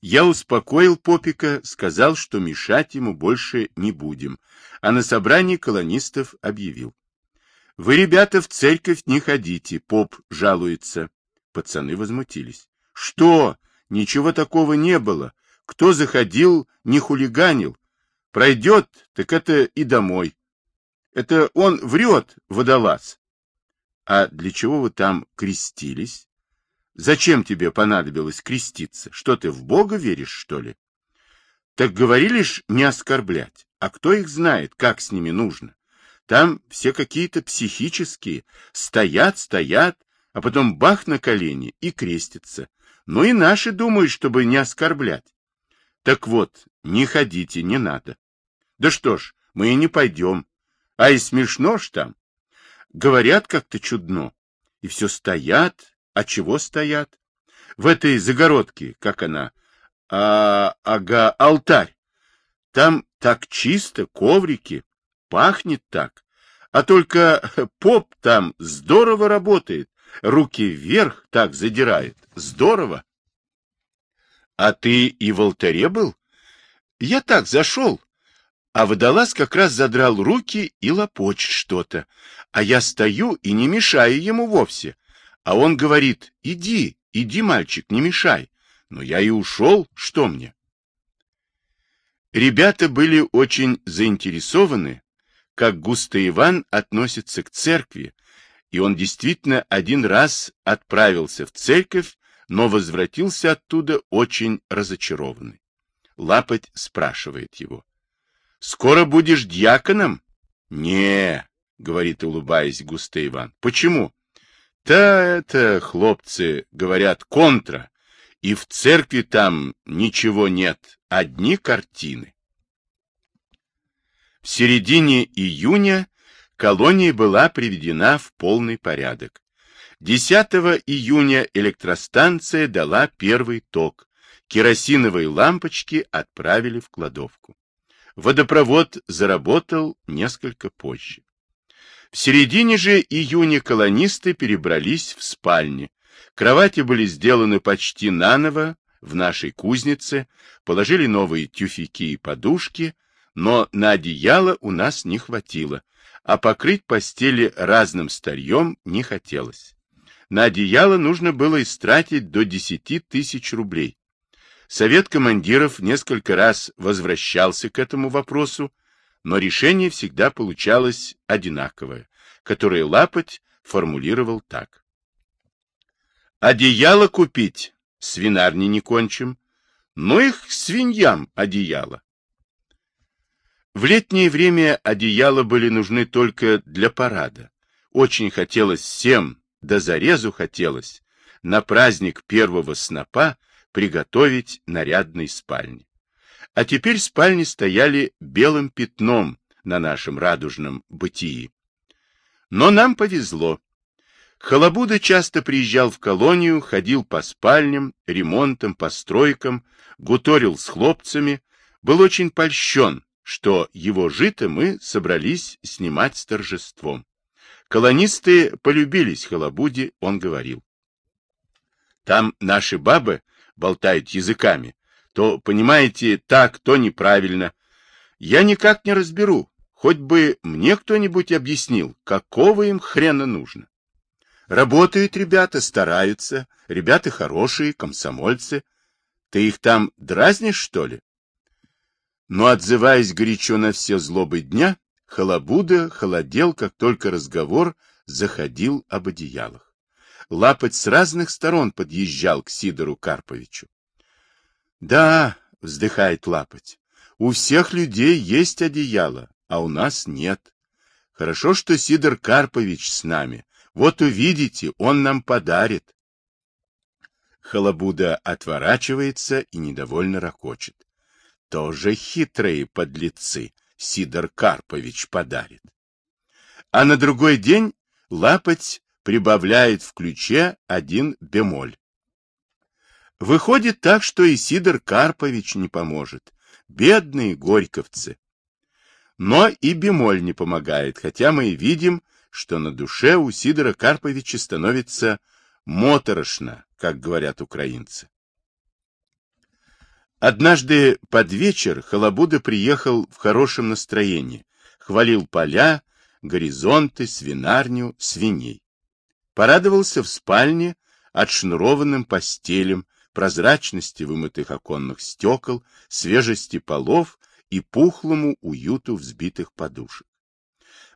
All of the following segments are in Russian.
Я успокоил Попика, сказал, что мешать ему больше не будем, а на собрании колонистов объявил. Вы, ребята, в церковь не ходите, поп жалуется. Пацаны возмутились. Что? Ничего такого не было. Кто заходил, не хулиганил. Пройдет, так это и домой. Это он врет, водолаз. А для чего вы там крестились? Зачем тебе понадобилось креститься? Что ты, в Бога веришь, что ли? Так говорили ж не оскорблять. А кто их знает, как с ними нужно? Там все какие-то психические. Стоят, стоят, а потом бах на колени и крестятся. Ну и наши думают, чтобы не оскорблять. Так вот, не ходите, не надо. Да что ж, мы и не пойдем. А и смешно ж там. Говорят как-то чудно. И все стоят. А чего стоят? В этой загородке, как она? А, ага, алтарь. Там так чисто, коврики. Пахнет так. А только поп там здорово работает. Руки вверх так задирает. Здорово. А ты и в алтаре был? Я так зашел. А водолаз как раз задрал руки и лопочет что-то. А я стою и не мешаю ему вовсе. А он говорит, иди, иди, мальчик, не мешай. Но я и ушел, что мне? Ребята были очень заинтересованы, как Густо Иван относится к церкви, и он действительно один раз отправился в церковь, но возвратился оттуда очень разочарованный. Лапоть спрашивает его. Скоро будешь дьяконом? Не, говорит, улыбаясь густо Иван. Почему? Да это, хлопцы, говорят, контра. И в церкви там ничего нет, одни картины. В середине июня колония была приведена в полный порядок. 10 июня электростанция дала первый ток. Керосиновые лампочки отправили в кладовку. Водопровод заработал несколько позже. В середине же июня колонисты перебрались в спальни. Кровати были сделаны почти наново в нашей кузнице, положили новые тюфяки и подушки, но на одеяло у нас не хватило, а покрыть постели разным старьем не хотелось. На одеяло нужно было истратить до 10 тысяч рублей. Совет командиров несколько раз возвращался к этому вопросу, но решение всегда получалось одинаковое, которое Лапоть формулировал так. «Одеяло купить, свинарни не кончим, но их свиньям одеяло». В летнее время одеяла были нужны только для парада. Очень хотелось всем, да зарезу хотелось, на праздник первого снопа приготовить нарядной спальни. А теперь спальни стояли белым пятном на нашем радужном бытии. Но нам повезло. Халабуда часто приезжал в колонию, ходил по спальням, ремонтам, постройкам, гуторил с хлопцами, был очень польщен, что его жито мы собрались снимать с торжеством. Колонисты полюбились Халабуде, он говорил. Там наши бабы болтают языками. То, понимаете, так, то неправильно. Я никак не разберу, хоть бы мне кто-нибудь объяснил, какого им хрена нужно. Работают ребята, стараются, ребята хорошие, комсомольцы. Ты их там дразнишь, что ли? Но, отзываясь горячо на все злобы дня, Халабуда холодел, как только разговор заходил об одеялах. Лапоть с разных сторон подъезжал к Сидору Карповичу. — Да, — вздыхает Лапоть, — у всех людей есть одеяло, а у нас нет. Хорошо, что Сидор Карпович с нами. Вот увидите, он нам подарит. Халабуда отворачивается и недовольно ракочет. Тоже хитрые подлецы Сидор Карпович подарит. А на другой день Лапоть прибавляет в ключе один бемоль. Выходит так, что и Сидор Карпович не поможет. Бедные горьковцы. Но и бемоль не помогает, хотя мы и видим, что на душе у Сидора Карповича становится моторошно, как говорят украинцы. Однажды под вечер Халабуда приехал в хорошем настроении, хвалил поля, горизонты, свинарню, свиней. Порадовался в спальне отшнурованным постелям, прозрачности вымытых оконных стекол, свежести полов и пухлому уюту взбитых подушек.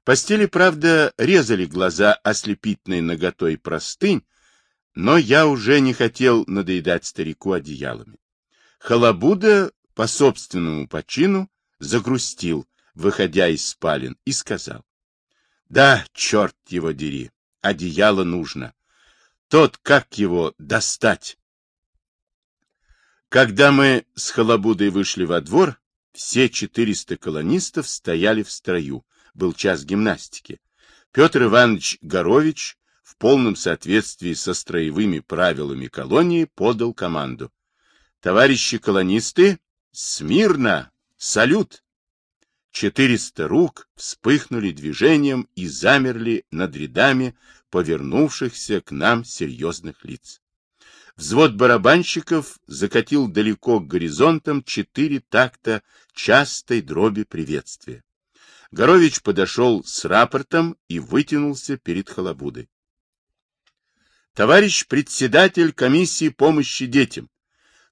Постели, правда, резали глаза ослепительной наготой простынь, но я уже не хотел надоедать старику одеялами. Халабуда по собственному почину загрустил, выходя из спален, и сказал. Да, черт его дери, одеяло нужно. Тот, как его достать? Когда мы с Халабудой вышли во двор, все 400 колонистов стояли в строю. Был час гимнастики. Петр Иванович Горович в полном соответствии со строевыми правилами колонии подал команду. Товарищи колонисты, смирно, салют! Четыреста рук вспыхнули движением и замерли над рядами повернувшихся к нам серьезных лиц. Взвод барабанщиков закатил далеко к горизонтам четыре такта частой дроби приветствия. Горович подошел с рапортом и вытянулся перед Халабудой. Товарищ председатель комиссии помощи детям,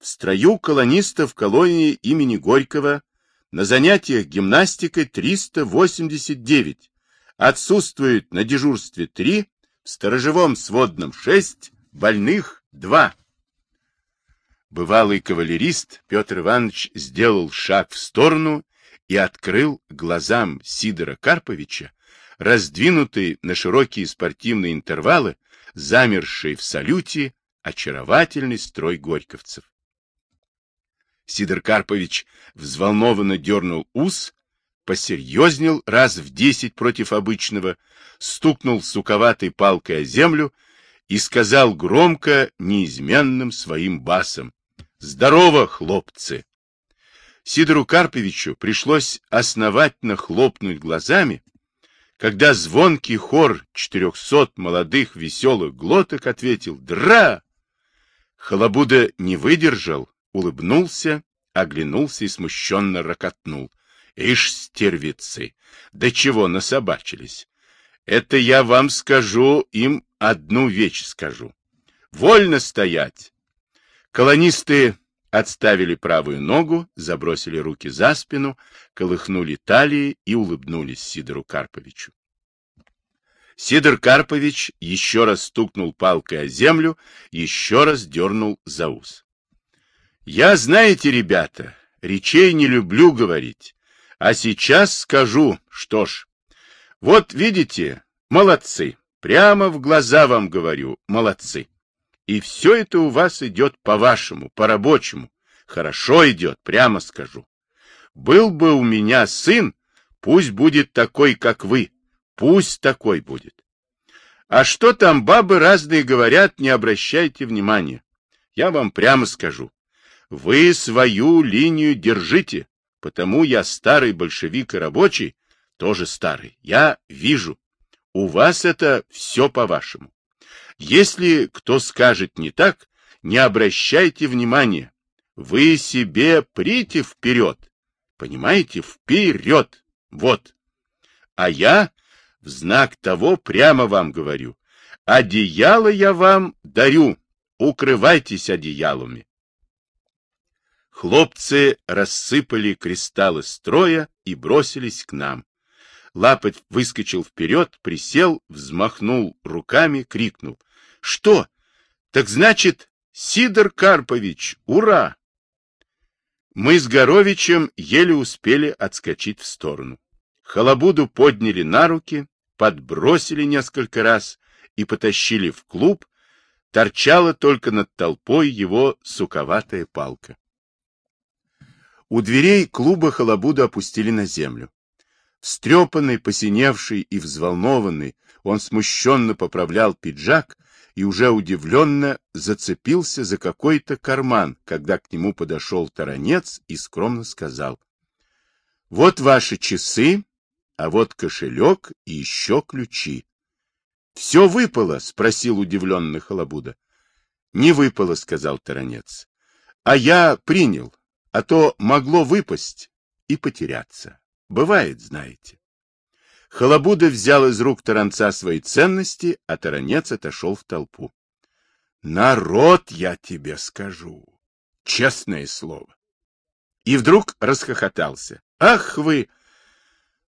в строю колонистов колонии имени Горького на занятиях гимнастикой 389, отсутствует на дежурстве 3, в сторожевом сводном 6, больных 2. Бывалый кавалерист Петр Иванович сделал шаг в сторону и открыл глазам Сидора Карповича, раздвинутый на широкие спортивные интервалы, замерший в салюте, очаровательный строй горьковцев. Сидор Карпович взволнованно дернул ус, посерьезнел раз в десять против обычного, стукнул суковатой палкой о землю и сказал громко, неизменным своим басом, «Здорово, хлопцы!» Сидору Карповичу пришлось основательно хлопнуть глазами, когда звонкий хор четырехсот молодых веселых глоток ответил «Дра!». Халабуда не выдержал, улыбнулся, оглянулся и смущенно ракотнул. Ишь, стервицы, до чего насобачились. Это я вам скажу, им одну вещь скажу. Вольно стоять. Колонисты отставили правую ногу, забросили руки за спину, колыхнули талии и улыбнулись Сидору Карповичу. Сидор Карпович еще раз стукнул палкой о землю, еще раз дернул за ус. Я, знаете, ребята, речей не люблю говорить. А сейчас скажу, что ж. Вот видите, молодцы. Прямо в глаза вам говорю, молодцы. И все это у вас идет по-вашему, по-рабочему. Хорошо идет, прямо скажу. Был бы у меня сын, пусть будет такой, как вы. Пусть такой будет. А что там бабы разные говорят, не обращайте внимания. Я вам прямо скажу. Вы свою линию держите, потому я старый большевик и рабочий, тоже старый. Я вижу. У вас это все по-вашему. Если кто скажет не так, не обращайте внимания. Вы себе прите вперед. Понимаете? Вперед. Вот. А я в знак того прямо вам говорю. Одеяло я вам дарю. Укрывайтесь одеялами. Хлопцы рассыпали кристаллы строя и бросились к нам. Лапоть выскочил вперед, присел, взмахнул руками, крикнул. — Что? Так значит, Сидор Карпович, ура! Мы с Горовичем еле успели отскочить в сторону. Халабуду подняли на руки, подбросили несколько раз и потащили в клуб, торчала только над толпой его суковатая палка. У дверей клуба Халабуду опустили на землю. Встрепанный, посиневший и взволнованный, он смущенно поправлял пиджак и уже удивленно зацепился за какой-то карман, когда к нему подошел таранец и скромно сказал. — Вот ваши часы, а вот кошелек и еще ключи. — Все выпало? — спросил удивленный Халабуда. — Не выпало, — сказал таранец. — А я принял. а то могло выпасть и потеряться. Бывает, знаете. Халабуда взял из рук Таранца свои ценности, а Таранец отошел в толпу. Народ, я тебе скажу, честное слово. И вдруг расхохотался. Ах вы!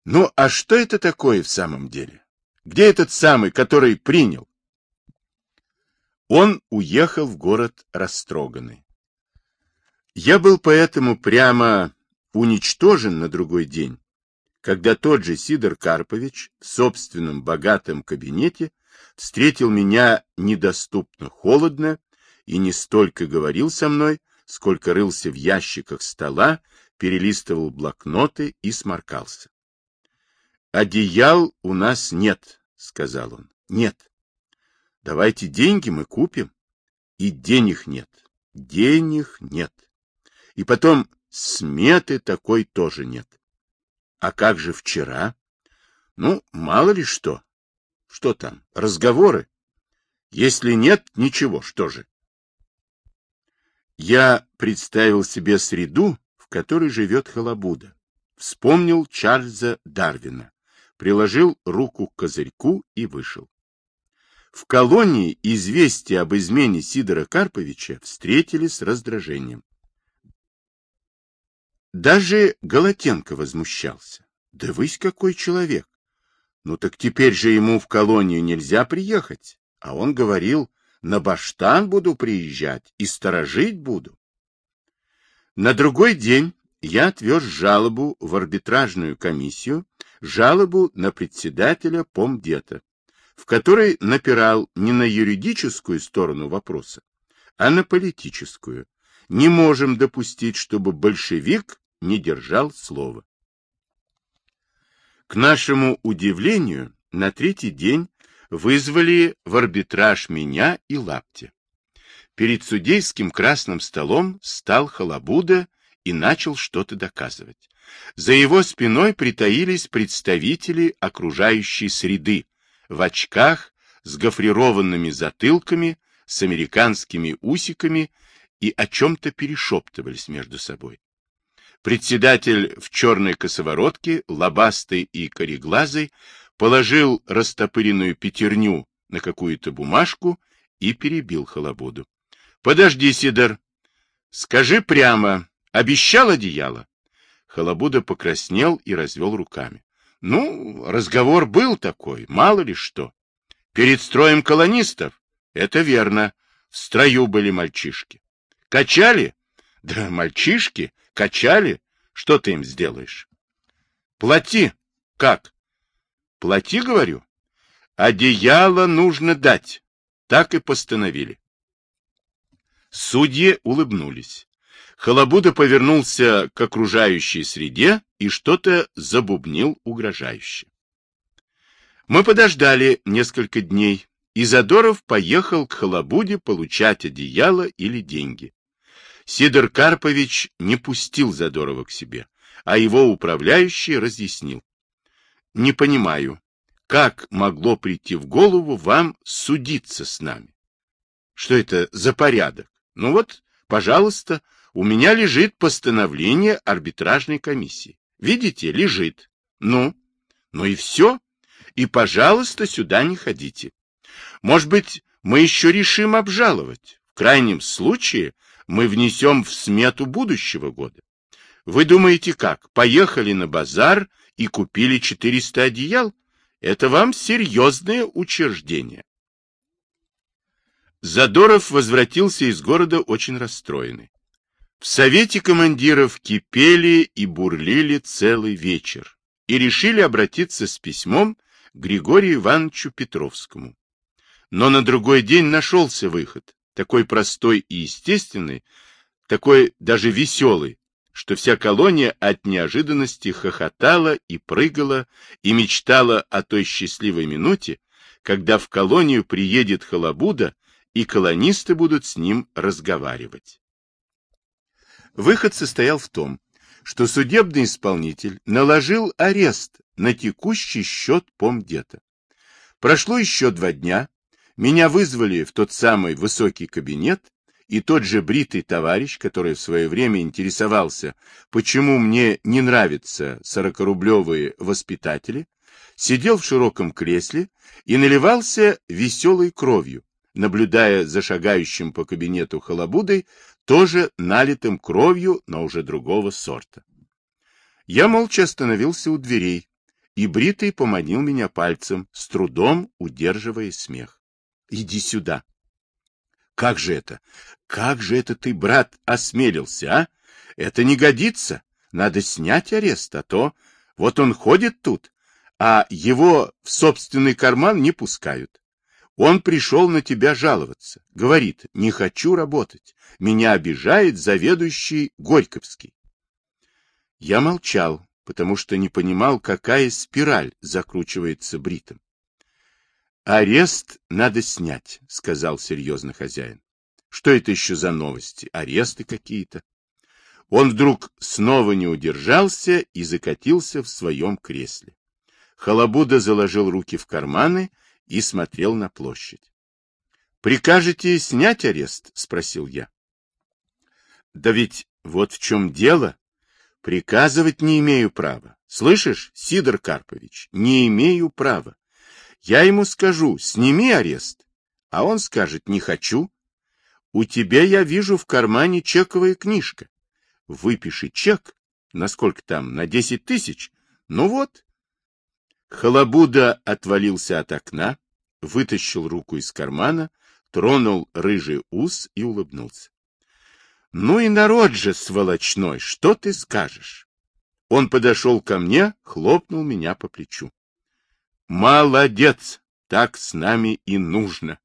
Ну, а что это такое в самом деле? Где этот самый, который принял? Он уехал в город растроганный. Я был поэтому прямо уничтожен на другой день, когда тот же Сидор Карпович в собственном богатом кабинете встретил меня недоступно холодно и не столько говорил со мной, сколько рылся в ящиках стола, перелистывал блокноты и сморкался. «Одеял у нас нет», — сказал он. «Нет. Давайте деньги мы купим». И денег нет. Денег нет. И потом сметы такой тоже нет. А как же вчера? Ну, мало ли что. Что там, разговоры? Если нет, ничего, что же? Я представил себе среду, в которой живет Халабуда. Вспомнил Чарльза Дарвина, приложил руку к козырьку и вышел. В колонии известие об измене Сидора Карповича встретили с раздражением. Даже Голотенко возмущался. Да высь какой человек! Ну так теперь же ему в колонию нельзя приехать. А он говорил, на баштан буду приезжать и сторожить буду. На другой день я отвез жалобу в арбитражную комиссию, жалобу на председателя Помдета, в которой напирал не на юридическую сторону вопроса, а на политическую. Не можем допустить, чтобы большевик не держал слова. К нашему удивлению, на третий день вызвали в арбитраж меня и Лапти. Перед судейским красным столом стал Халабуда и начал что-то доказывать. За его спиной притаились представители окружающей среды, в очках, с гофрированными затылками, с американскими усиками и о чем-то перешептывались между собой. Председатель в черной косоворотке, лобастый и кореглазый, положил растопыренную пятерню на какую-то бумажку и перебил Холободу. — Подожди, Сидор. Скажи прямо, обещал одеяло? Холобуда покраснел и развел руками. — Ну, разговор был такой, мало ли что. Перед строем колонистов? Это верно. В строю были мальчишки. Качали? Да мальчишки Качали? Что ты им сделаешь? Плати. Как? Плати, говорю. Одеяло нужно дать. Так и постановили. Судьи улыбнулись. Халабуда повернулся к окружающей среде и что-то забубнил угрожающе. Мы подождали несколько дней, и Задоров поехал к Халабуде получать одеяло или деньги. Сидор Карпович не пустил Задорова к себе, а его управляющий разъяснил. Не понимаю, как могло прийти в голову вам судиться с нами? Что это за порядок? Ну вот, пожалуйста, у меня лежит постановление арбитражной комиссии. Видите, лежит. Ну, ну и все. И, пожалуйста, сюда не ходите. Может быть, мы еще решим обжаловать. В крайнем случае мы внесем в смету будущего года. Вы думаете как? Поехали на базар и купили 400 одеял? Это вам серьезное учреждение. Задоров возвратился из города очень расстроенный. В совете командиров кипели и бурлили целый вечер и решили обратиться с письмом Григорию Ивановичу Петровскому. Но на другой день нашелся выход такой простой и естественный, такой даже веселый, что вся колония от неожиданности хохотала и прыгала и мечтала о той счастливой минуте, когда в колонию приедет Халабуда, и колонисты будут с ним разговаривать. Выход состоял в том, что судебный исполнитель наложил арест на текущий счет помдета. Прошло еще два дня, меня вызвали в тот самый высокий кабинет и тот же бритый товарищ, который в свое время интересовался, почему мне не нравятся сорокорублевые воспитатели, сидел в широком кресле и наливался веселой кровью, наблюдая за шагающим по кабинету халабудой, тоже налитым кровью, но уже другого сорта. Я молча остановился у дверей, и Бритый поманил меня пальцем, с трудом удерживая смех. — Иди сюда. — Как же это? Как же это ты, брат, осмелился, а? Это не годится. Надо снять арест, а то... Вот он ходит тут, а его в собственный карман не пускают. Он пришел на тебя жаловаться. Говорит, не хочу работать. Меня обижает заведующий Горьковский. Я молчал, потому что не понимал, какая спираль закручивается бритом. «Арест надо снять», — сказал серьезно хозяин. «Что это еще за новости? Аресты какие-то?» Он вдруг снова не удержался и закатился в своем кресле. Халабуда заложил руки в карманы и смотрел на площадь. «Прикажете снять арест?» — спросил я. «Да ведь вот в чем дело. Приказывать не имею права. Слышишь, Сидор Карпович, не имею права. Я ему скажу, сними арест, а он скажет, не хочу. У тебя, я вижу, в кармане чековая книжка. Выпиши чек, на сколько там, на десять тысяч? Ну вот. Халабуда отвалился от окна, вытащил руку из кармана, тронул рыжий ус и улыбнулся. Ну и народ же сволочной, что ты скажешь? Он подошел ко мне, хлопнул меня по плечу. Молодец, так с нами и нужно.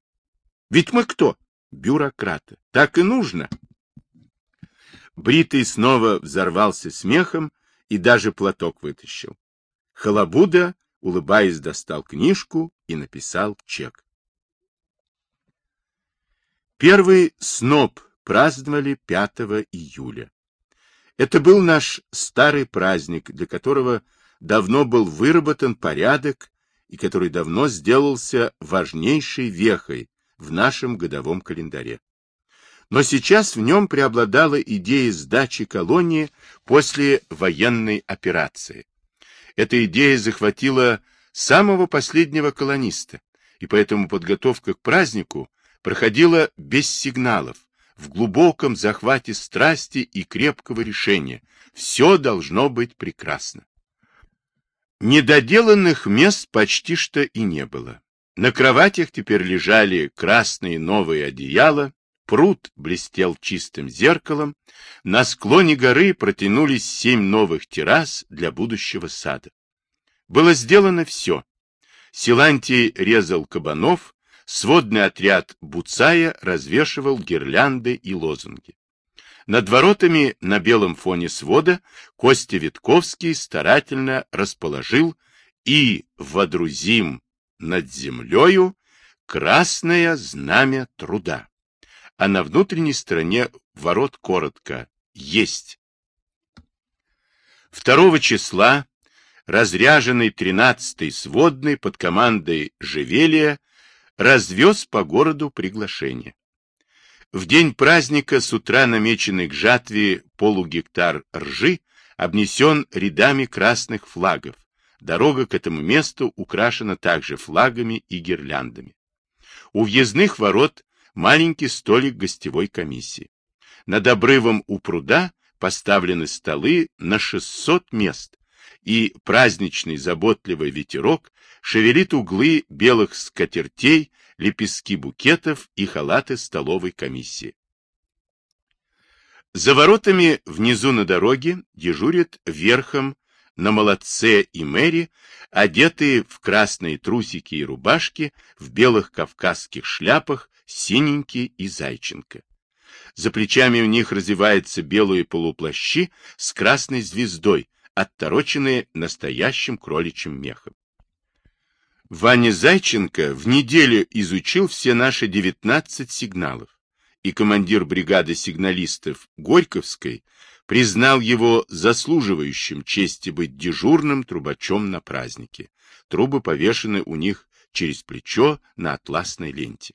Ведь мы кто? Бюрократы. Так и нужно. Бритый снова взорвался смехом и даже платок вытащил. Халабуда, улыбаясь, достал книжку и написал чек. Первый сноп праздновали 5 июля. Это был наш старый праздник, для которого давно был выработан порядок и который давно сделался важнейшей вехой в нашем годовом календаре. Но сейчас в нем преобладала идея сдачи колонии после военной операции. Эта идея захватила самого последнего колониста, и поэтому подготовка к празднику проходила без сигналов, в глубоком захвате страсти и крепкого решения. Все должно быть прекрасно. Недоделанных мест почти что и не было. На кроватях теперь лежали красные новые одеяла, пруд блестел чистым зеркалом, на склоне горы протянулись семь новых террас для будущего сада. Было сделано все. Силантий резал кабанов, сводный отряд Буцая развешивал гирлянды и лозунги. Над воротами на белом фоне свода Костя Витковский старательно расположил и водрузим над землею красное знамя труда. А на внутренней стороне ворот коротко «Есть». 2 числа разряженный 13-й сводный под командой Живелия развез по городу приглашение. В день праздника с утра намеченный к жатве полугектар ржи обнесен рядами красных флагов. Дорога к этому месту украшена также флагами и гирляндами. У въездных ворот маленький столик гостевой комиссии. Над обрывом у пруда поставлены столы на 600 мест, и праздничный заботливый ветерок шевелит углы белых скатертей, лепестки букетов и халаты столовой комиссии. За воротами внизу на дороге дежурят верхом на молодце и мэри, одетые в красные трусики и рубашки, в белых кавказских шляпах, синенький и зайченко. За плечами у них развиваются белые полуплащи с красной звездой, оттороченные настоящим кроличьим мехом. Ваня Зайченко в неделю изучил все наши 19 сигналов, и командир бригады сигналистов Горьковской признал его заслуживающим чести быть дежурным трубачом на празднике. Трубы повешены у них через плечо на атласной ленте.